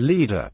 Leader.